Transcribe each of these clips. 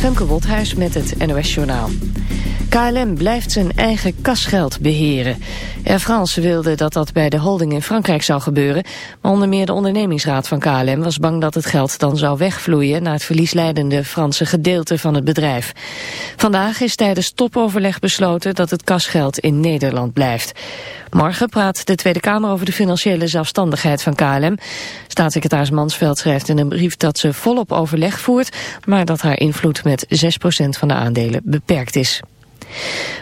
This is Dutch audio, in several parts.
Femke Wothuis met het NOS Journaal. KLM blijft zijn eigen kasgeld beheren. Air France wilde dat dat bij de holding in Frankrijk zou gebeuren... maar onder meer de ondernemingsraad van KLM was bang dat het geld dan zou wegvloeien... naar het verliesleidende Franse gedeelte van het bedrijf. Vandaag is tijdens topoverleg besloten dat het kasgeld in Nederland blijft. Morgen praat de Tweede Kamer over de financiële zelfstandigheid van KLM. Staatssecretaris Mansveld schrijft in een brief dat ze volop overleg voert... maar dat haar invloed met 6% van de aandelen beperkt is.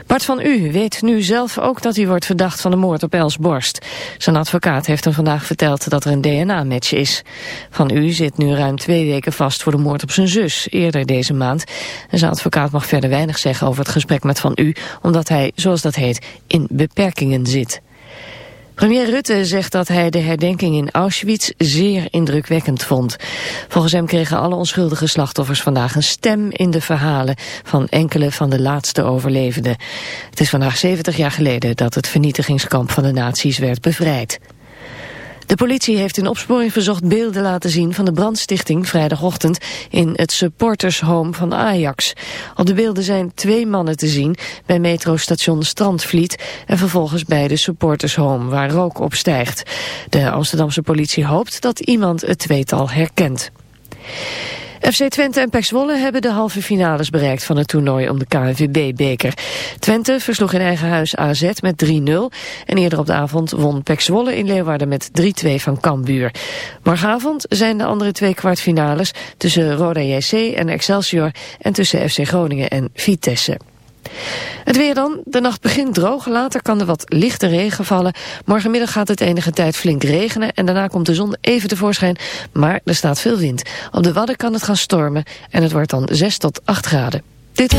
Bart van U weet nu zelf ook dat hij wordt verdacht van de moord op Els Borst. Zijn advocaat heeft hem vandaag verteld dat er een DNA-match is. Van U zit nu ruim twee weken vast voor de moord op zijn zus, eerder deze maand. Zijn advocaat mag verder weinig zeggen over het gesprek met Van U, omdat hij, zoals dat heet, in beperkingen zit. Premier Rutte zegt dat hij de herdenking in Auschwitz zeer indrukwekkend vond. Volgens hem kregen alle onschuldige slachtoffers vandaag een stem in de verhalen van enkele van de laatste overlevenden. Het is vandaag 70 jaar geleden dat het vernietigingskamp van de nazi's werd bevrijd. De politie heeft in opsporing verzocht beelden laten zien van de brandstichting vrijdagochtend in het supportershome van Ajax. Op de beelden zijn twee mannen te zien bij metrostation Strandvliet en vervolgens bij de supportershome waar rook opstijgt. De Amsterdamse politie hoopt dat iemand het tweetal herkent. FC Twente en PEC Zwolle hebben de halve finales bereikt van het toernooi om de KNVB-beker. Twente versloeg in eigen huis AZ met 3-0 en eerder op de avond won PEC Zwolle in Leeuwarden met 3-2 van Cambuur. Morgenavond zijn de andere twee kwartfinales tussen Roda JC en Excelsior en tussen FC Groningen en Vitesse. Het weer dan. De nacht begint droog. Later kan er wat lichte regen vallen. Morgenmiddag gaat het enige tijd flink regenen. En daarna komt de zon even tevoorschijn. Maar er staat veel wind. Op de Wadden kan het gaan stormen. En het wordt dan 6 tot 8 graden. Dit...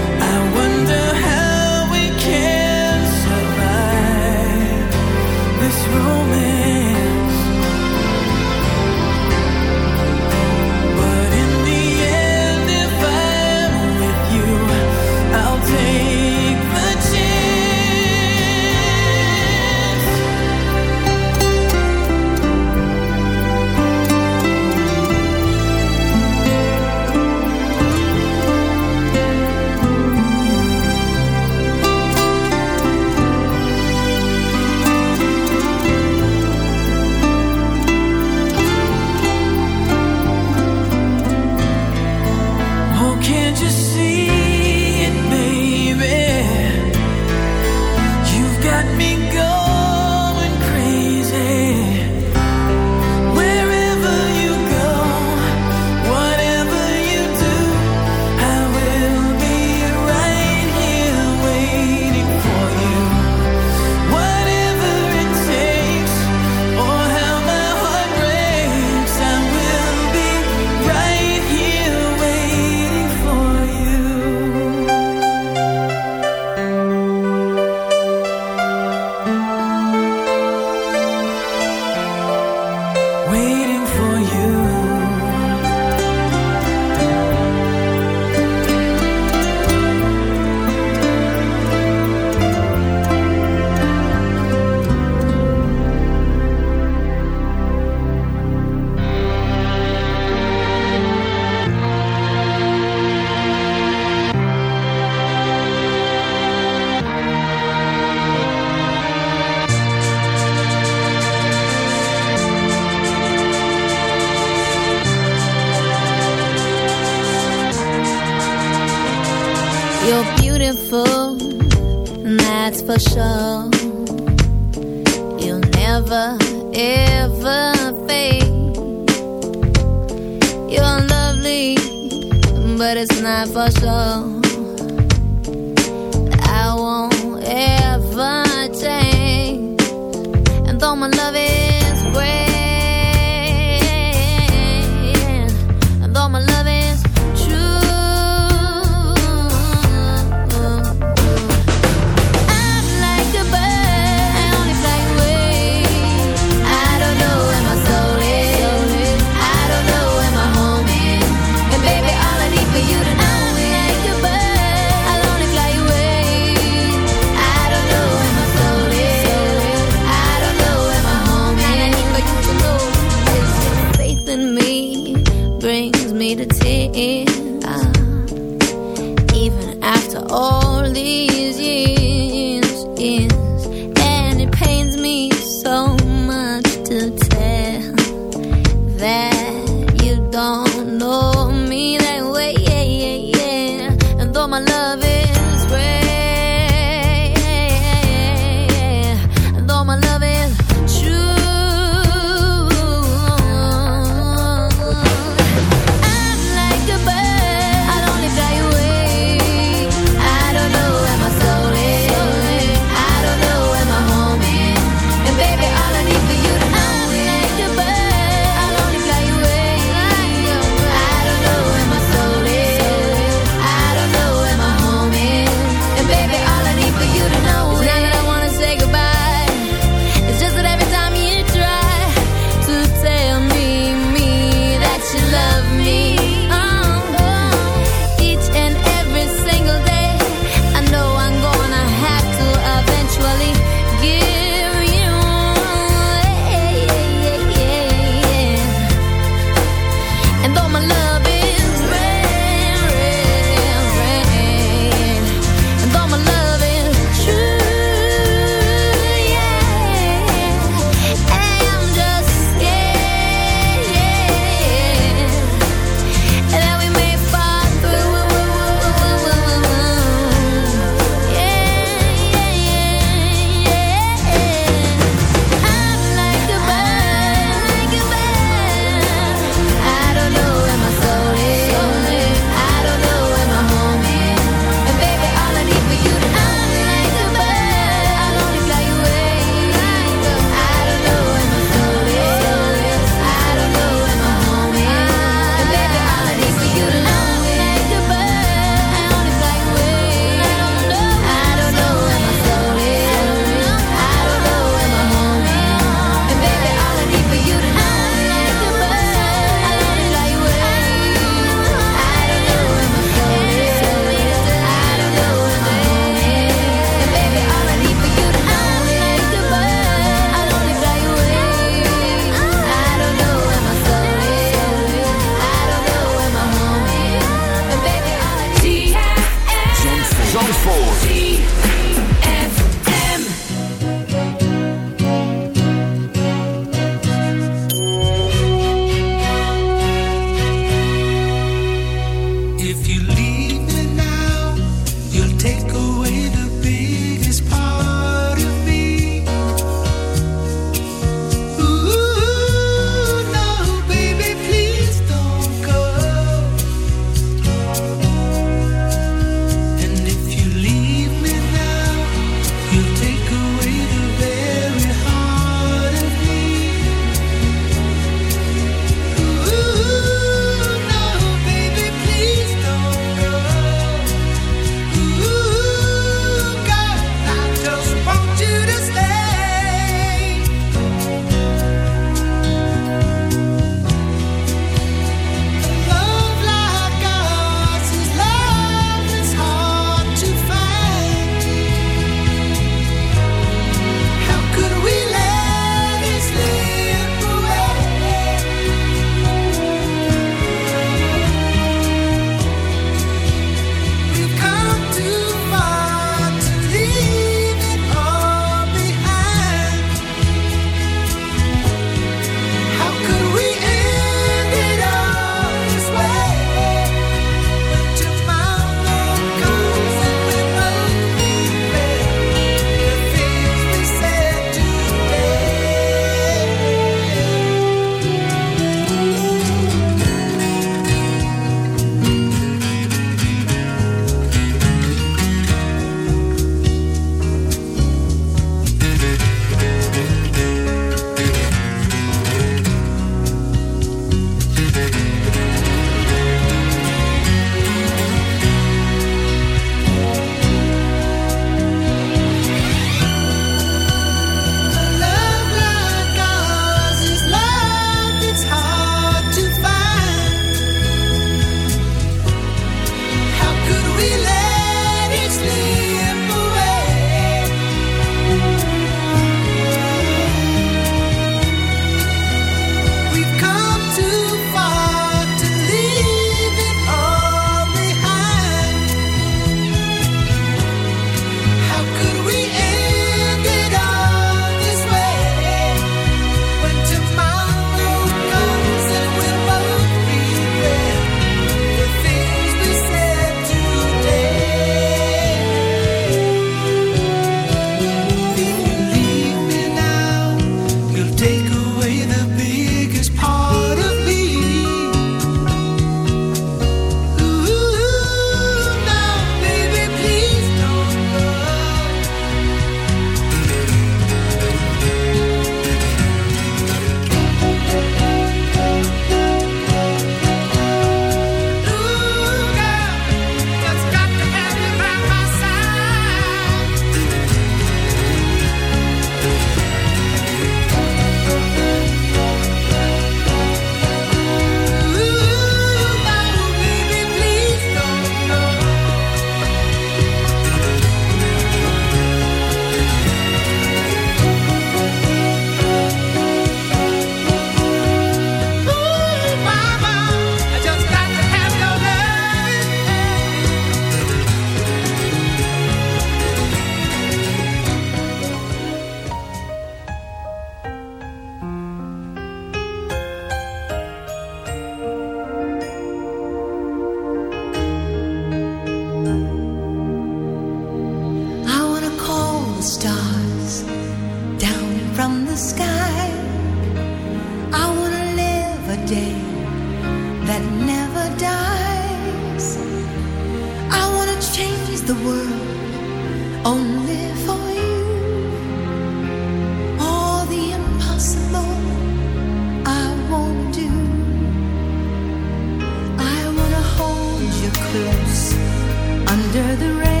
under the rain.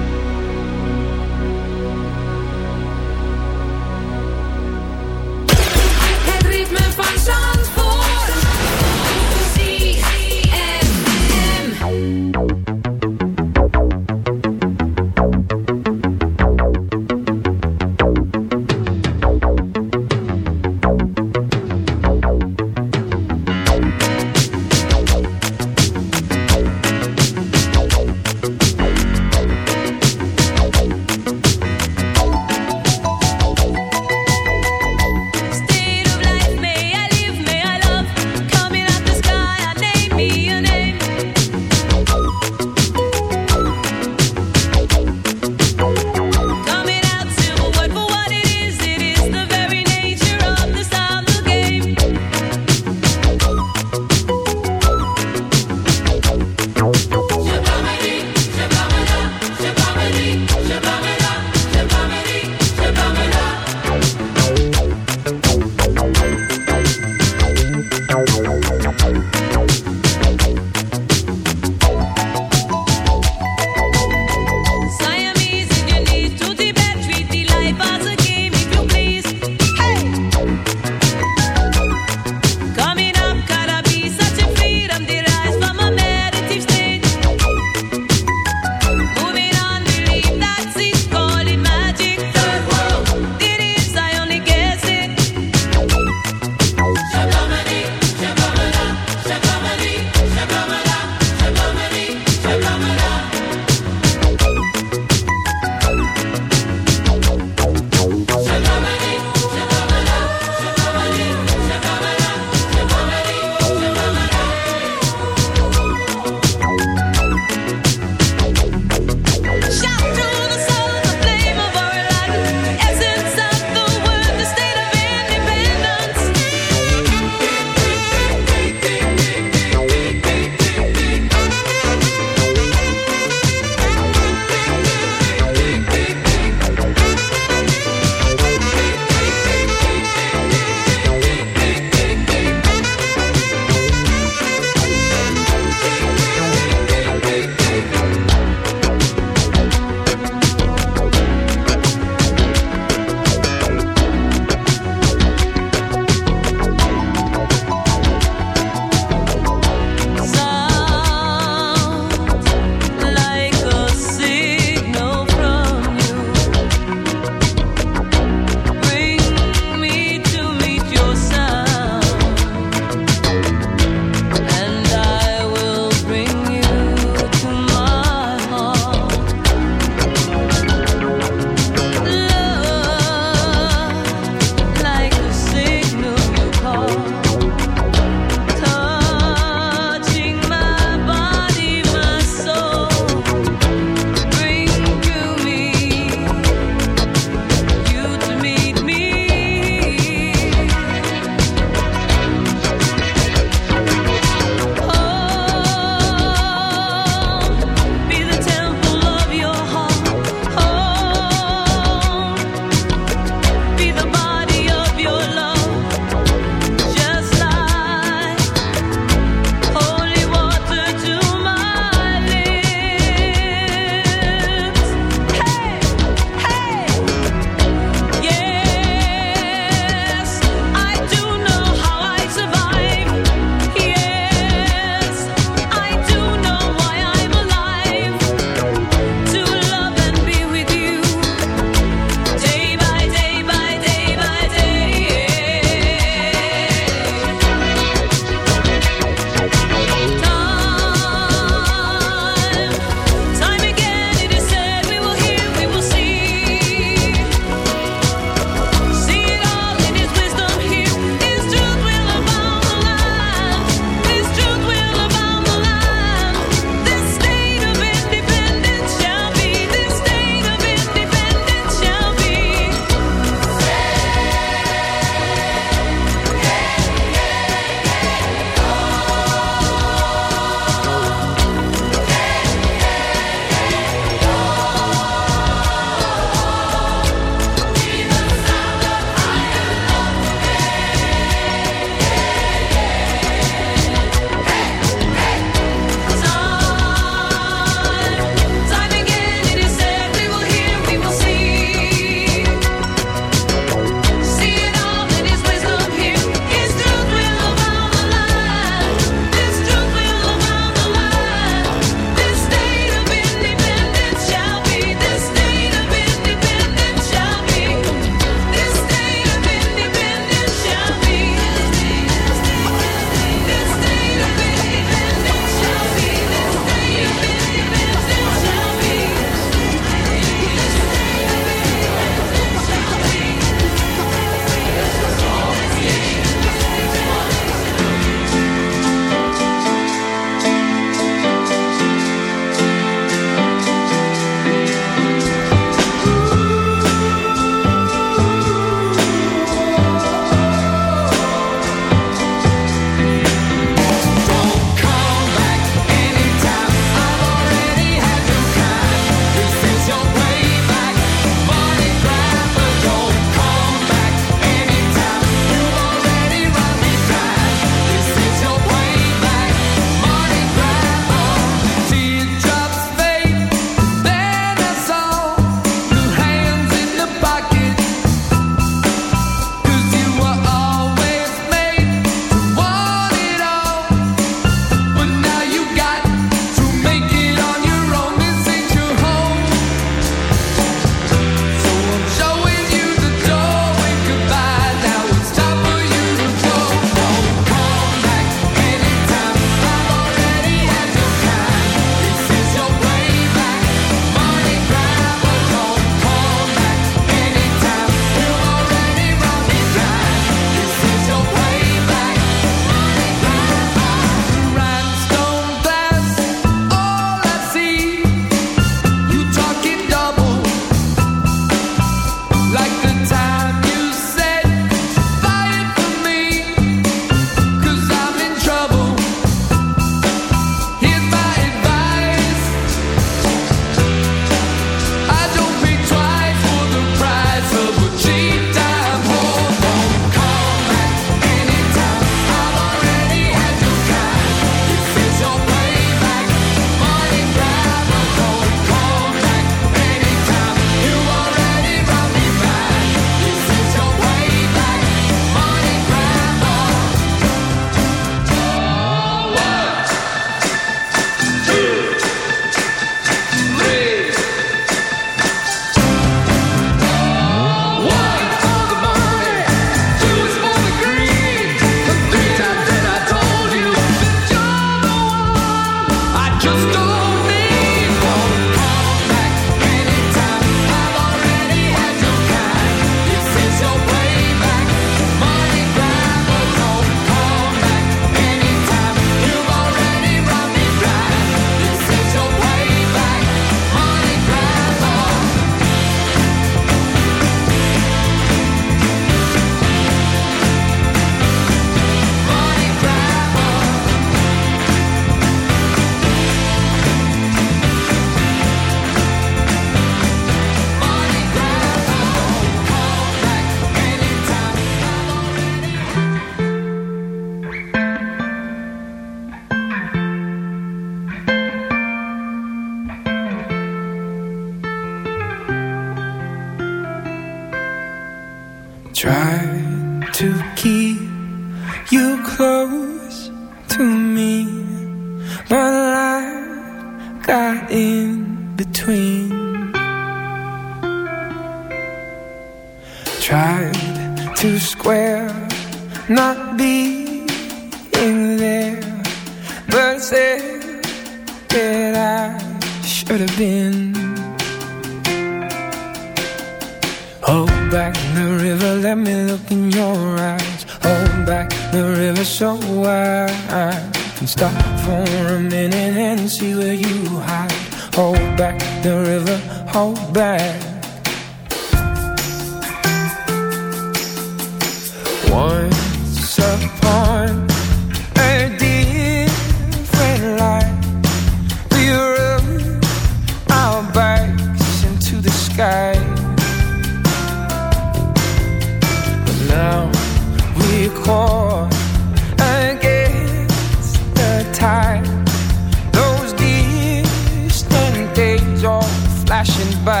crashing by